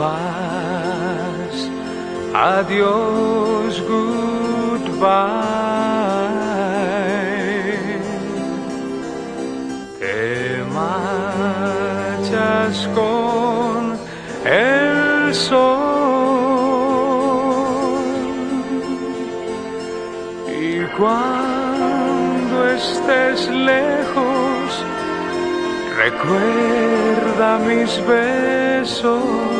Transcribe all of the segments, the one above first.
vas. Adiós, goodbye. Te marchas con el sol. Y cuando estés lejos, recuerda mis besos.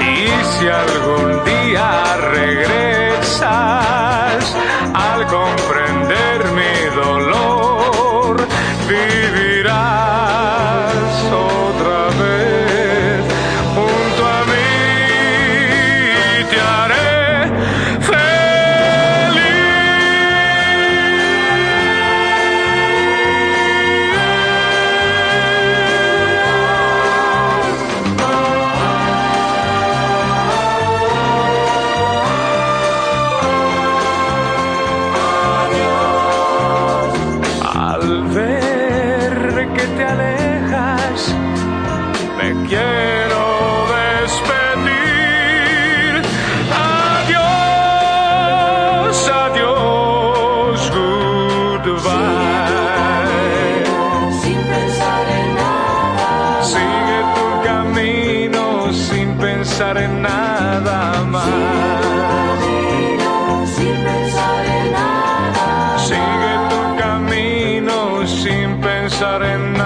y si algún día regresas al comprender mi dolor vivirás te alejas, me quiero despedir. Adiós, adiós, goodbye. Sin pensar en nada, Sigue tu camino sin pensar en nada sarem